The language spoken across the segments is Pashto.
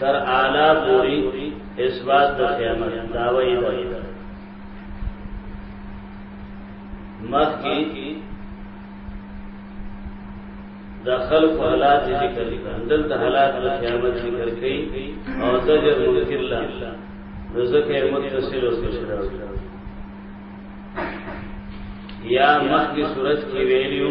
تر اعلی پوری اثبات د قیامت داوی ده مخ کی د خلق حالات ذکر کړه دلته حالات د قیامت ذکر کړي او زجر منکر لا رزق متصل او مشرا یا مخ کی صورت کی ویلیو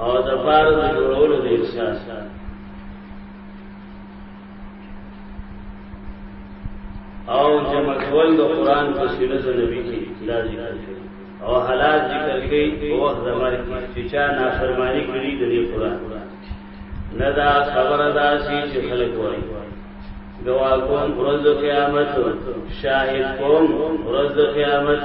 او د بار د جوړولو د احساس او جمع کول د قران په سینه د نبی کې دا ذکر شوی او حالات ذکر کړي په وخت د مرګ چې چا نافرمانی کړي د دې قران نه دا خبره دا شي چې خلک وایي دعا کوم ورځ قیامت شاهد کوم ورځ قیامت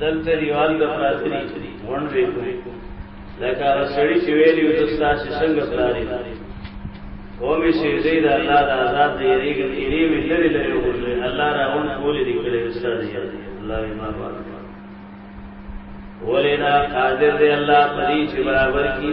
دلته دیوال د پراتری غونډ وی کوي دا کار سړی چې ویلی او تاسو تاسو څنګه پلاری قومي شي دې دا الله د آزاد دی ریګل ایری وی لري لري وګوري الله راون کولې دې کړې استاد یې الله یې ما بارک ولینا قادر دی الله پری چې برابر کی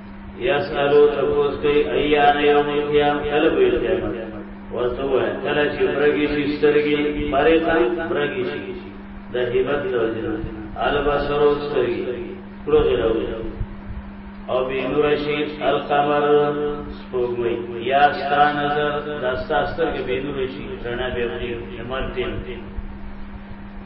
یسالو تپوس کوي ایان یوم القیام کله به قیامت ورته وای کله چې برګی شي سترګي پرېتا برګی شي د هیبت د وجنه البا سرو سترګي کړو غراوي او به نور شي القمر سپوږمۍ یا ستا نظر دستا سترګي به نور شي رڼا به وي مرتين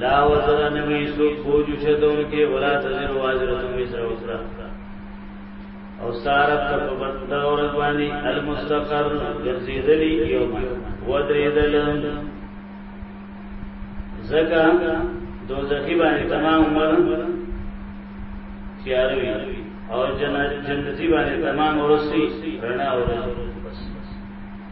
لا وزر نوی سو بوج چتون کې ولا تزر واجرت مصر اخرى او سارت په بدل اور باندې المستقر ګرځیدلی یو ودریدل زکا دوزخی باندې تمام عمر تیاروي او جنت جنتی باندې تمام ورسی رڼا ورسی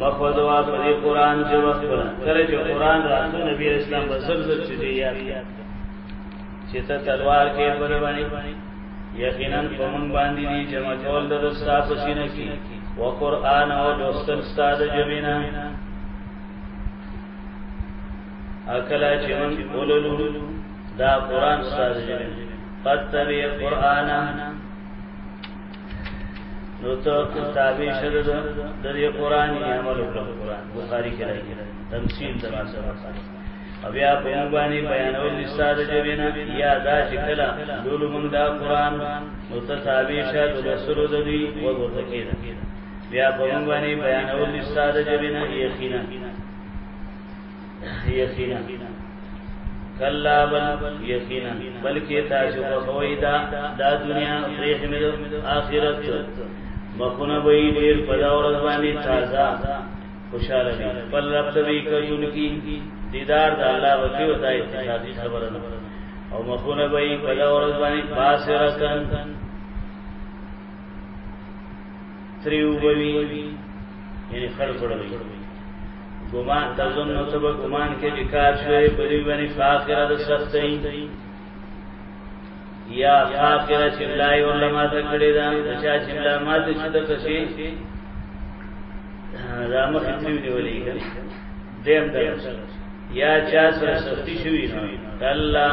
مخوځوا په دې قران چې وخت پر کله چې قران راځو نبی اسلام بسر زر چې دی یاد چې ته تلوار کې پر باندې یقینا په مون باندې دي چې مجول د رستا په سینه کې و قران او دوستن استاد جمینا اکلا چې مون بوللو دا قران استاد جمینا قد تبي قرانا نو ته تابع شر د دې قرآني عمل وکړه بخاری کې راځي تمثيل د راسه او بیا په موږ باندې بیانول لساده جوینا یا دا چې کله لول موږ دا قرآن نو ته تابع شر د رسول د دې وګورته کې بیا په موږ باندې بیانول لساده جوینا یقینا یقینا کلا بل یقینا بلکې تاسو په خوې دا دا دنیا پرې حمل آخرت مخونه به ډیر په دا ورځ باندې تازه خوشاله دي بل رب دې کوي کی دیدار د الله وکي وتا اتفاقی خبره نه او مخونه به په دا ورځ باندې باسرتن تریو بوي یعنی خړ خړ وي ګمان تظن نو ته ګمان کې چې کار شوی په دې باندې فاخره د سختۍ یا فاخره چې لای ولا ما ته کړی دا چې چې لا ما ته چې د کشي دا مخ ته نیولې کړي دیم درس یا چا سره سختی شوی نه الله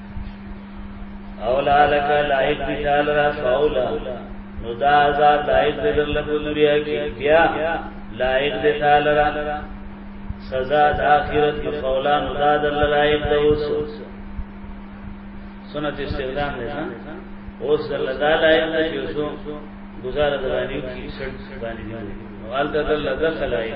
اولا لك لائق بتال را فاولا نو دا عذاب لائق دې در لکو دنیا کې بیا لائق دې تال را سزا د آخرت نو فاولا نو دا در لائق دې اوس سنت استخدام دې ها اوس در لدا لائق دې چې اوسو گزاره درانیو کی سړ باندې دی نو حال دا در لدا لائق